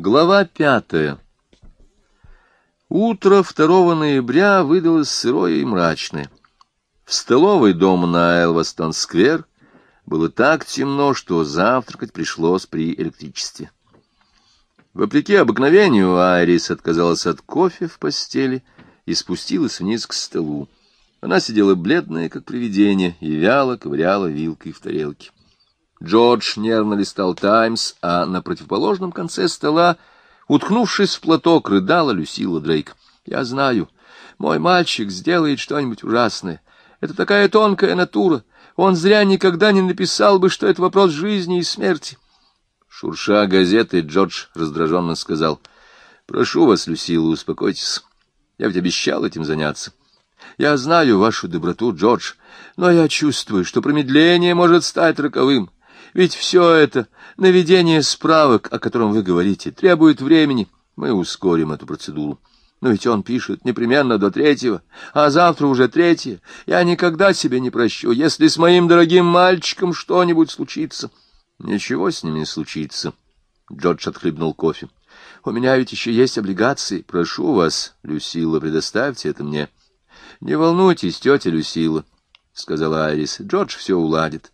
Глава пятая. Утро 2 ноября выдалось сырое и мрачное. В столовой дома на Элвастон-сквер было так темно, что завтракать пришлось при электричестве. Вопреки обыкновению, Айрис отказалась от кофе в постели и спустилась вниз к столу. Она сидела бледная, как привидение, и вяло ковыряла вилкой в тарелке. Джордж нервно листал «Таймс», а на противоположном конце стола, уткнувшись в платок, рыдала Люсила Дрейк. «Я знаю, мой мальчик сделает что-нибудь ужасное. Это такая тонкая натура. Он зря никогда не написал бы, что это вопрос жизни и смерти». Шурша газеты, Джордж раздраженно сказал. «Прошу вас, Люсила, успокойтесь. Я ведь обещал этим заняться». «Я знаю вашу доброту, Джордж, но я чувствую, что промедление может стать роковым». Ведь все это, наведение справок, о котором вы говорите, требует времени. Мы ускорим эту процедуру. Но ведь он пишет непременно до третьего, а завтра уже третье. Я никогда себе не прощу, если с моим дорогим мальчиком что-нибудь случится. Ничего с ним не случится. Джордж отхлебнул кофе. У меня ведь еще есть облигации. Прошу вас, Люсила, предоставьте это мне. Не волнуйтесь, тетя Люсила, — сказала Айрис. Джордж все уладит.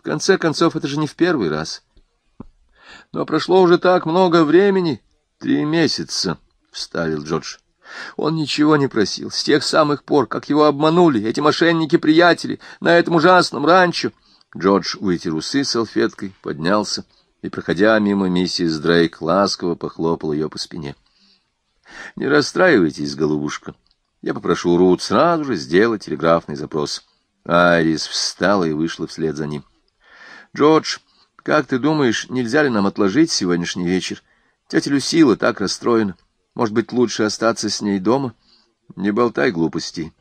В конце концов, это же не в первый раз. Но прошло уже так много времени. Три месяца, — вставил Джордж. Он ничего не просил с тех самых пор, как его обманули эти мошенники-приятели на этом ужасном ранчо. Джордж вытер усы салфеткой, поднялся и, проходя мимо миссис Дрейк, ласково похлопал ее по спине. — Не расстраивайтесь, голубушка. Я попрошу Рут сразу же сделать телеграфный запрос. Айрис встала и вышла вслед за ним. Джордж, как ты думаешь, нельзя ли нам отложить сегодняшний вечер? Тетя Люсила так расстроена. Может быть, лучше остаться с ней дома? Не болтай глупостей.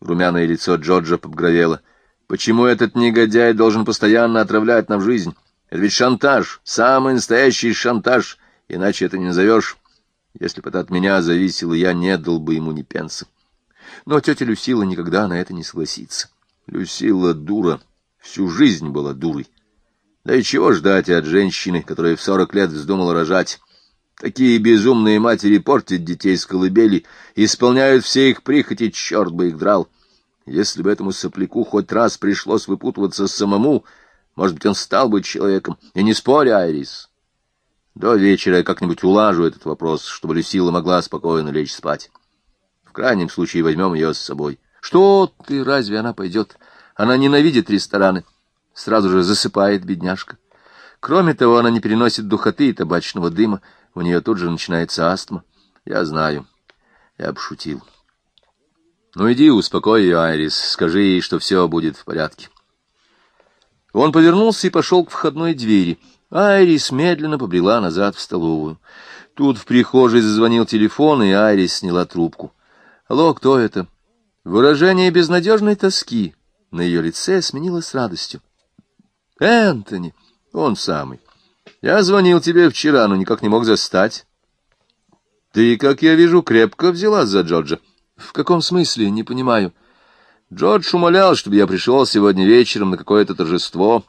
Румяное лицо Джорджа побгровело. Почему этот негодяй должен постоянно отравлять нам жизнь? Это ведь шантаж, самый настоящий шантаж, иначе это не назовешь. Если бы это от меня зависело, я не дал бы ему ни пенса. Но тетя Люсила никогда на это не согласится. Люсила дура всю жизнь была дурой. Да и чего ждать от женщины, которая в сорок лет вздумала рожать? Такие безумные матери портят детей с колыбели, исполняют все их прихоти, черт бы их драл. Если бы этому сопляку хоть раз пришлось выпутываться самому, может быть, он стал бы человеком. И не спорь, Айрис. До вечера я как-нибудь улажу этот вопрос, чтобы Люсила могла спокойно лечь спать. В крайнем случае возьмем ее с собой. Что ты, разве она пойдет? Она ненавидит рестораны. Сразу же засыпает бедняжка. Кроме того, она не переносит духоты и табачного дыма. У нее тут же начинается астма. Я знаю. Я обшутил. Ну иди, успокой ее, Айрис. Скажи ей, что все будет в порядке. Он повернулся и пошел к входной двери. Айрис медленно побрела назад в столовую. Тут в прихожей зазвонил телефон, и Айрис сняла трубку. «Алло, кто это?» Выражение безнадежной тоски, на ее лице сменилось радостью. «Энтони, он самый. Я звонил тебе вчера, но никак не мог застать. Ты, как я вижу, крепко взялась за Джорджа. В каком смысле, не понимаю. Джордж умолял, чтобы я пришел сегодня вечером на какое-то торжество.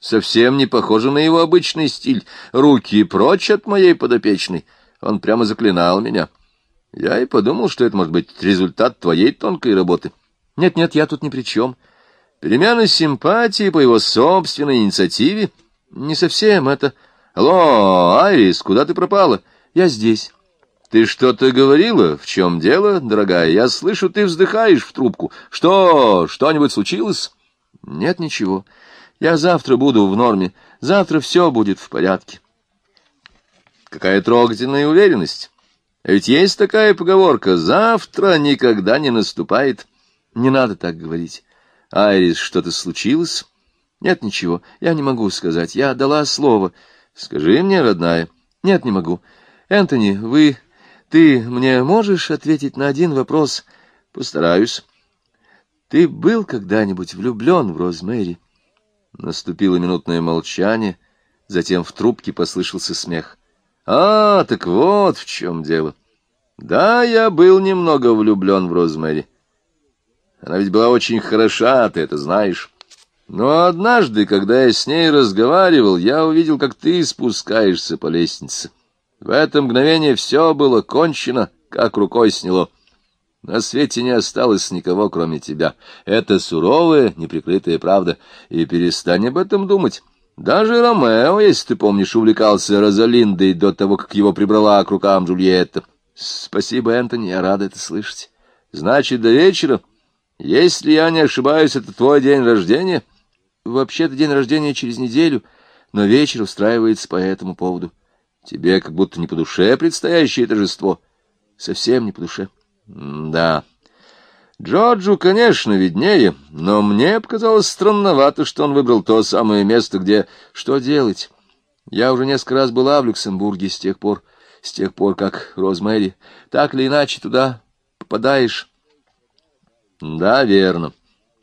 Совсем не похоже на его обычный стиль. Руки прочь от моей подопечной. Он прямо заклинал меня. Я и подумал, что это может быть результат твоей тонкой работы». Нет-нет, я тут ни при чем. Перемена симпатии по его собственной инициативе? Не совсем это... Алло, Айрис, куда ты пропала? Я здесь. Ты что-то говорила? В чем дело, дорогая? Я слышу, ты вздыхаешь в трубку. Что, что-нибудь случилось? Нет, ничего. Я завтра буду в норме. Завтра все будет в порядке. Какая трогательная уверенность. Ведь есть такая поговорка «завтра никогда не наступает». Не надо так говорить. Айрис, что-то случилось? Нет, ничего. Я не могу сказать. Я дала слово. Скажи мне, родная. Нет, не могу. Энтони, вы... Ты мне можешь ответить на один вопрос? Постараюсь. Ты был когда-нибудь влюблен в Розмэри? Наступило минутное молчание, затем в трубке послышался смех. А, так вот в чем дело. Да, я был немного влюблен в Розмэри. Она ведь была очень хороша, ты это знаешь. Но однажды, когда я с ней разговаривал, я увидел, как ты спускаешься по лестнице. В это мгновение все было кончено, как рукой сняло. На свете не осталось никого, кроме тебя. Это суровая, неприкрытая правда, и перестань об этом думать. Даже Ромео, если ты помнишь, увлекался Розалиндой до того, как его прибрала к рукам Джульетта. Спасибо, Энтони, я рада это слышать. Значит, до вечера. Если я не ошибаюсь, это твой день рождения? Вообще-то день рождения через неделю, но вечер устраивается по этому поводу. Тебе как будто не по душе предстоящее торжество. Совсем не по душе. да. Джорджу, конечно, виднее, но мне показалось странновато, что он выбрал то самое место, где... Что делать? Я уже несколько раз была в Люксембурге с тех пор, с тех пор, как Розмэри. Так или иначе туда попадаешь. Да, верно.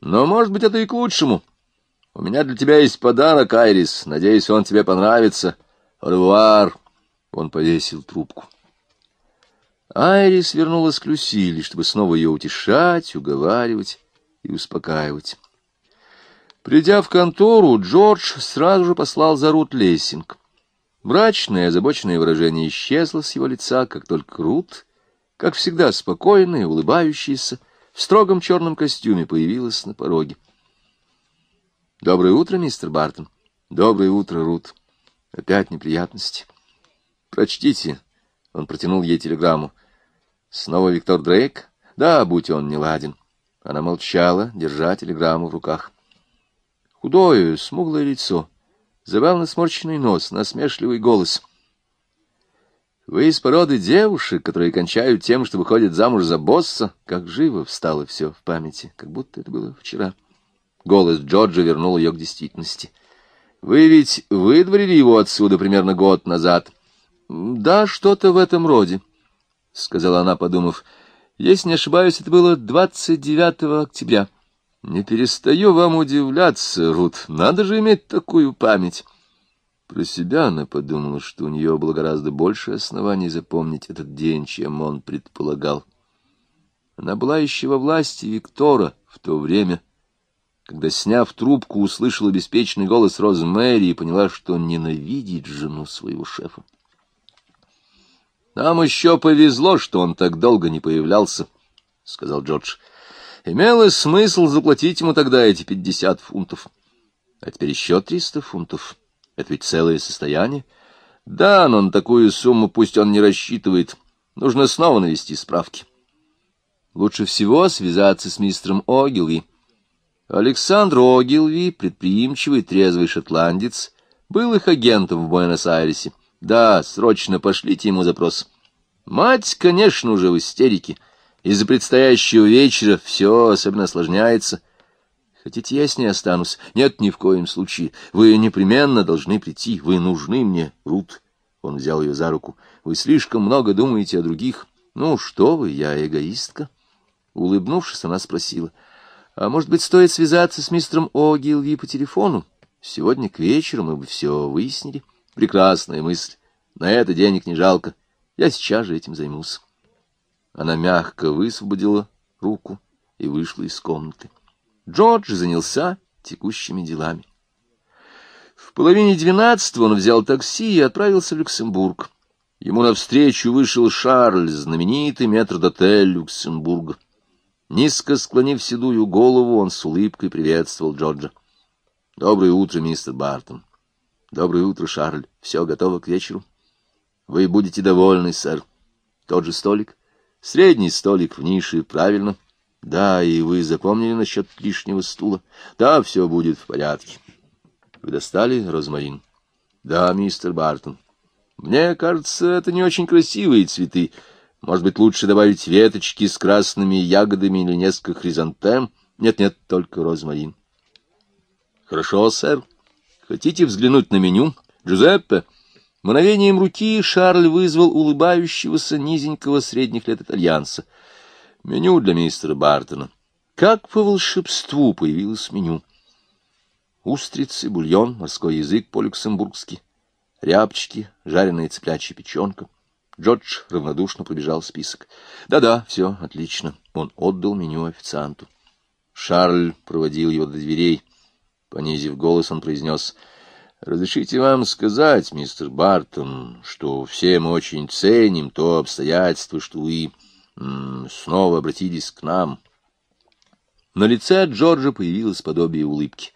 Но, может быть, это и к лучшему. У меня для тебя есть подарок, Айрис. Надеюсь, он тебе понравится. Ревуар. Он повесил трубку. Айрис вернулась к Люсиле, чтобы снова ее утешать, уговаривать и успокаивать. Придя в контору, Джордж сразу же послал за Рут Лессинг. Мрачное, озабоченное выражение исчезло с его лица, как только Рут, как всегда спокойная, улыбающаяся, в строгом черном костюме появилась на пороге. «Доброе утро, мистер Бартон». «Доброе утро, Рут. Опять неприятности». «Прочтите». Он протянул ей телеграмму. «Снова Виктор Дрейк?» «Да, будь он не ладен». Она молчала, держа телеграмму в руках. Худое, смуглое лицо, забавно сморщенный нос, насмешливый голос. «Вы из породы девушек, которые кончают тем, что выходят замуж за босса?» Как живо встало все в памяти, как будто это было вчера. Голос Джорджа вернул ее к действительности. «Вы ведь выдворили его отсюда примерно год назад?» «Да, что-то в этом роде», — сказала она, подумав. «Если не ошибаюсь, это было 29 октября». Не перестаю вам удивляться, Рут, надо же иметь такую память. Про себя она подумала, что у нее было гораздо больше оснований запомнить этот день, чем он предполагал. Она была еще во власти Виктора в то время, когда, сняв трубку, услышала беспечный голос Розы Мэри и поняла, что ненавидит жену своего шефа. «Нам еще повезло, что он так долго не появлялся», — сказал Джордж. Имело смысл заплатить ему тогда эти пятьдесят фунтов. А теперь еще триста фунтов. Это ведь целое состояние. Да, но на такую сумму пусть он не рассчитывает. Нужно снова навести справки. Лучше всего связаться с мистером Огилви. Александр Огилви, предприимчивый, трезвый шотландец, был их агентом в Буэнос-Айресе. Да, срочно пошлите ему запрос. Мать, конечно, уже в истерике. Из-за предстоящего вечера все особенно осложняется. Хотите, я с ней останусь? Нет, ни в коем случае. Вы непременно должны прийти. Вы нужны мне, Рут. Он взял ее за руку. Вы слишком много думаете о других. Ну, что вы, я эгоистка. Улыбнувшись, она спросила. А может быть, стоит связаться с мистером Огилви по телефону? Сегодня к вечеру мы бы все выяснили. Прекрасная мысль. На это денег не жалко. Я сейчас же этим займусь. Она мягко высвободила руку и вышла из комнаты. Джордж занялся текущими делами. В половине двенадцатого он взял такси и отправился в Люксембург. Ему навстречу вышел Шарль, знаменитый метрдотель Люксембурга. Низко склонив седую голову, он с улыбкой приветствовал Джорджа. — Доброе утро, мистер Бартон. — Доброе утро, Шарль. Все готово к вечеру? — Вы будете довольны, сэр. Тот же столик? — Средний столик в нише, правильно. Да, и вы запомнили насчет лишнего стула? Да, все будет в порядке. Вы достали розмарин? Да, мистер Бартон. Мне кажется, это не очень красивые цветы. Может быть, лучше добавить веточки с красными ягодами или несколько хризантем? Нет-нет, только розмарин. Хорошо, сэр. Хотите взглянуть на меню? Джузеппе? Мгновением руки Шарль вызвал улыбающегося низенького средних лет итальянца. Меню для мистера Бартона. Как по волшебству появилось меню. Устрицы, бульон, морской язык по-люксембургски, рябчики, жареная цыплячья печенка. Джордж равнодушно пробежал список. «Да-да, все отлично». Он отдал меню официанту. Шарль проводил его до дверей. Понизив голос, он произнес Разрешите вам сказать, мистер Бартон, что все мы очень ценим то обстоятельство, что вы снова обратились к нам. На лице Джорджа появилось подобие улыбки.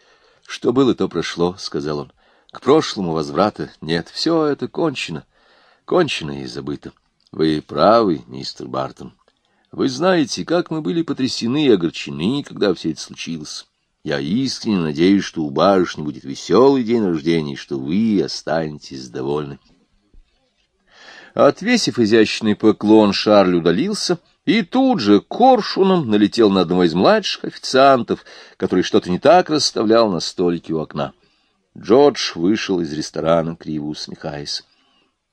«Что было, то прошло», — сказал он. «К прошлому возврата нет, все это кончено, кончено и забыто. Вы правы, мистер Бартон. Вы знаете, как мы были потрясены и огорчены, когда все это случилось. Я искренне надеюсь, что у барышни будет веселый день рождения, и что вы останетесь довольны». Отвесив изящный поклон, Шарль удалился — и тут же коршуном налетел на одного из младших официантов, который что-то не так расставлял на столике у окна. Джордж вышел из ресторана, криво усмехаясь.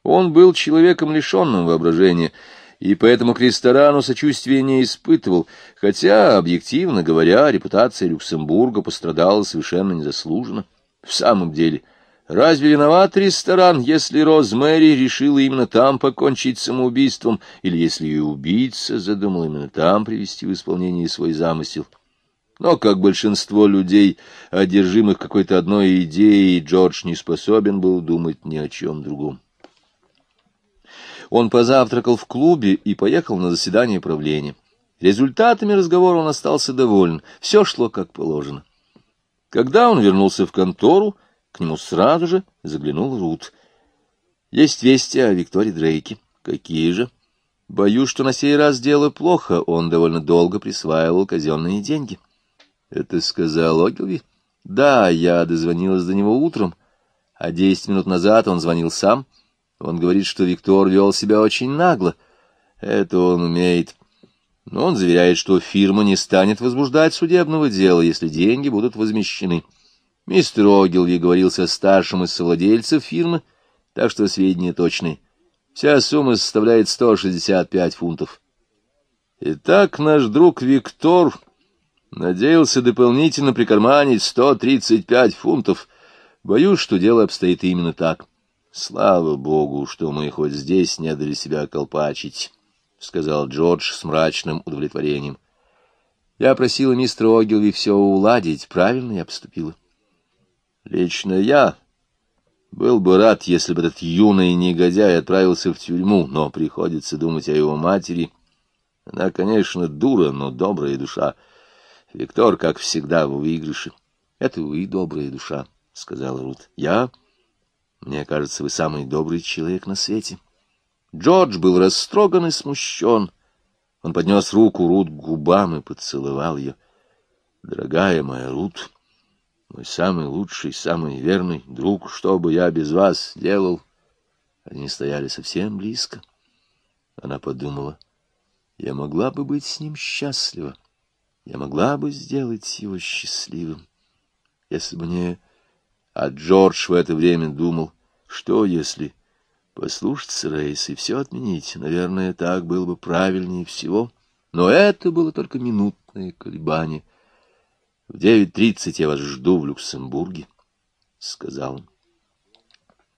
Он был человеком, лишенным воображения, и поэтому к ресторану сочувствия не испытывал, хотя, объективно говоря, репутация Люксембурга пострадала совершенно незаслуженно. В самом деле — Разве виноват ресторан, если Розмэри решила именно там покончить самоубийством, или если ее убийца задумал именно там привести в исполнение свой замысел? Но, как большинство людей, одержимых какой-то одной идеей, Джордж не способен был думать ни о чем другом. Он позавтракал в клубе и поехал на заседание правления. Результатами разговора он остался доволен, все шло как положено. Когда он вернулся в контору, к нему сразу же заглянул Рут. «Есть вести о Виктории Дрейке. Какие же?» «Боюсь, что на сей раз дело плохо. Он довольно долго присваивал казенные деньги». «Это сказал Огилви?» «Да, я дозвонилась до него утром, а десять минут назад он звонил сам. Он говорит, что Виктор вел себя очень нагло. Это он умеет. Но он заверяет, что фирма не станет возбуждать судебного дела, если деньги будут возмещены». Мистер Огилви говорил со старшим из совладельцев фирмы, так что сведения точные. Вся сумма составляет 165 фунтов. Итак, наш друг Виктор надеялся дополнительно прикарманить 135 фунтов. Боюсь, что дело обстоит именно так. Слава богу, что мы хоть здесь не дали себя колпачить, — сказал Джордж с мрачным удовлетворением. Я просила мистера Огилви все уладить, правильно я поступила. — Лично я был бы рад, если бы этот юный негодяй отправился в тюрьму, но приходится думать о его матери. Она, конечно, дура, но добрая душа. Виктор, как всегда, в выигрыше. — Это вы добрая душа, — сказала Рут. — Я? Мне кажется, вы самый добрый человек на свете. Джордж был растроган и смущен. Он поднес руку Рут к губам и поцеловал ее. — Дорогая моя Рут! — мой самый лучший, самый верный друг, что бы я без вас делал? Они стояли совсем близко. Она подумала, я могла бы быть с ним счастлива, я могла бы сделать его счастливым, если бы не... А Джордж в это время думал, что если послушаться Рейс и все отменить, наверное, так было бы правильнее всего. Но это было только минутное колебание — в девять тридцать я вас жду в Люксембурге, — сказал он.